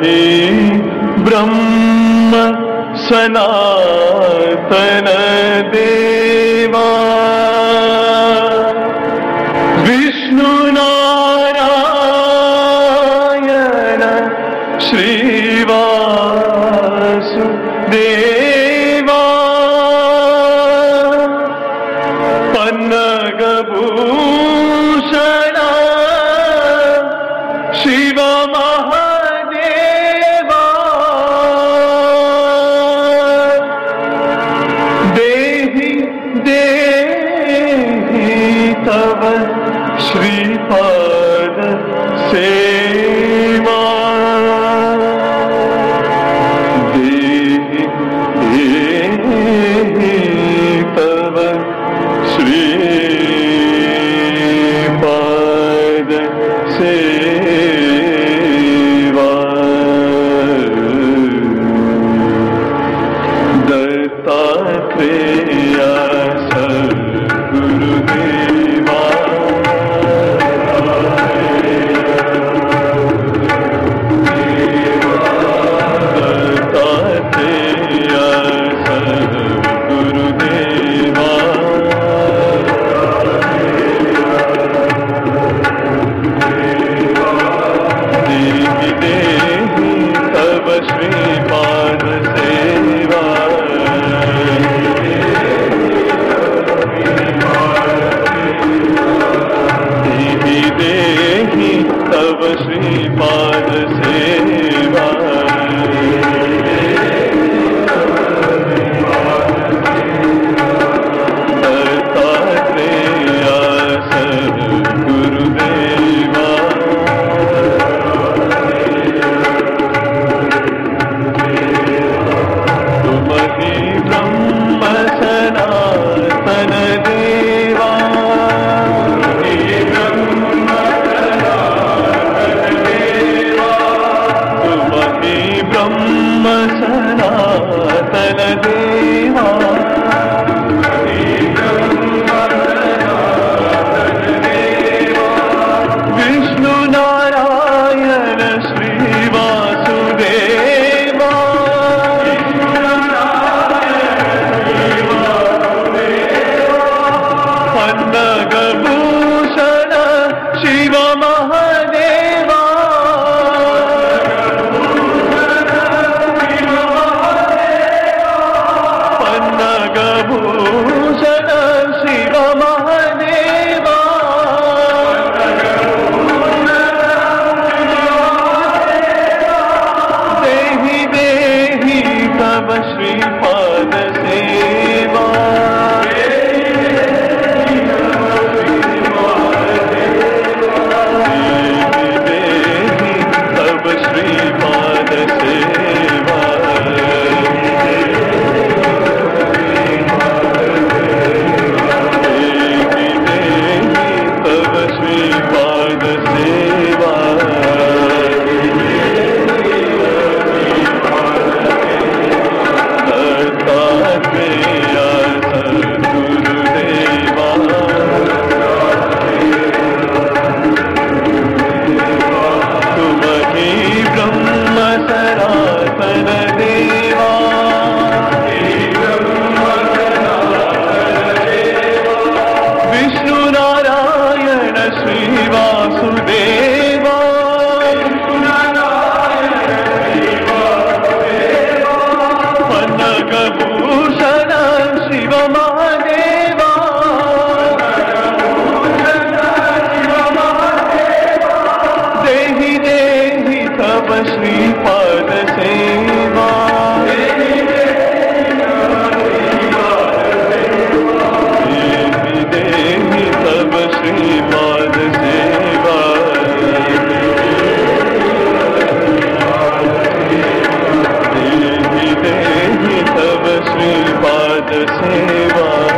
हे ब्रह्म सनातन सनातनदे देहि देहि तव श्रीपाद से। be मसला तलदे see सेवा